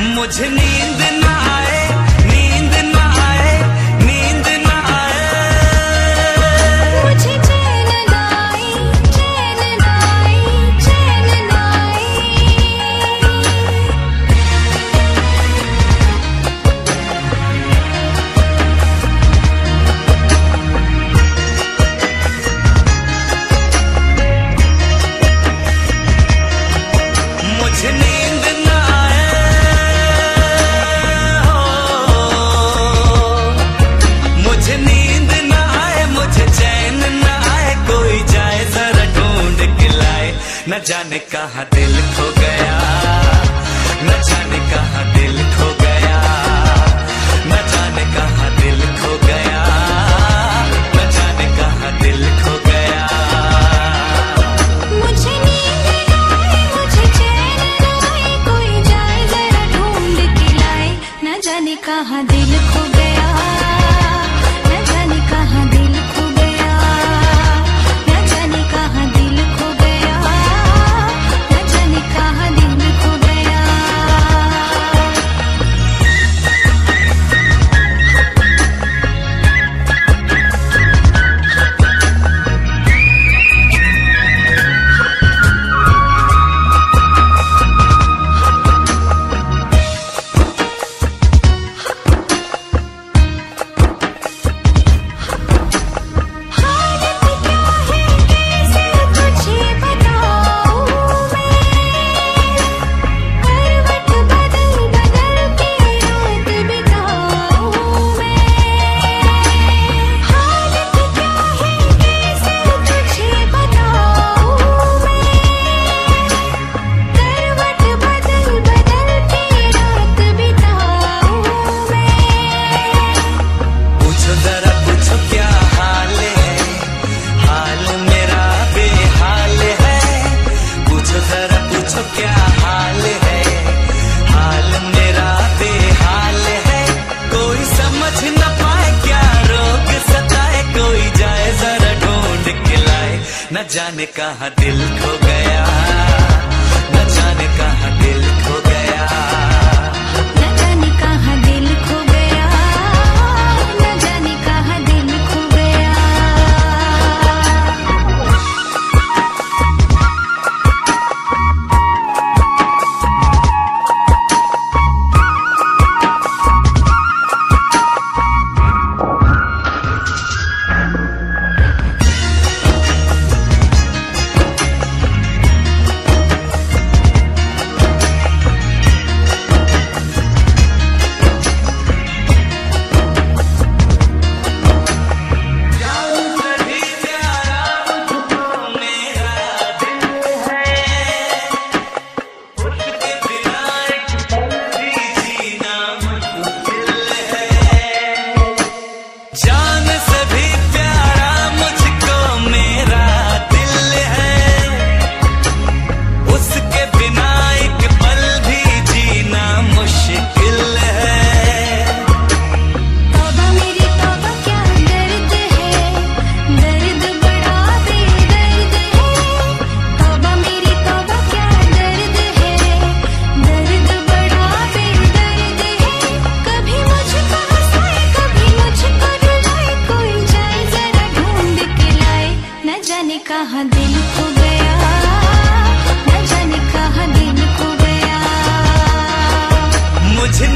मुझे नींद ना जाने कहा दिल खो गया। जाने कहा दिल खो गया? न जाने कहा दिल कहा दिल खो गया न जाने कहा दिल खो गया। मुझे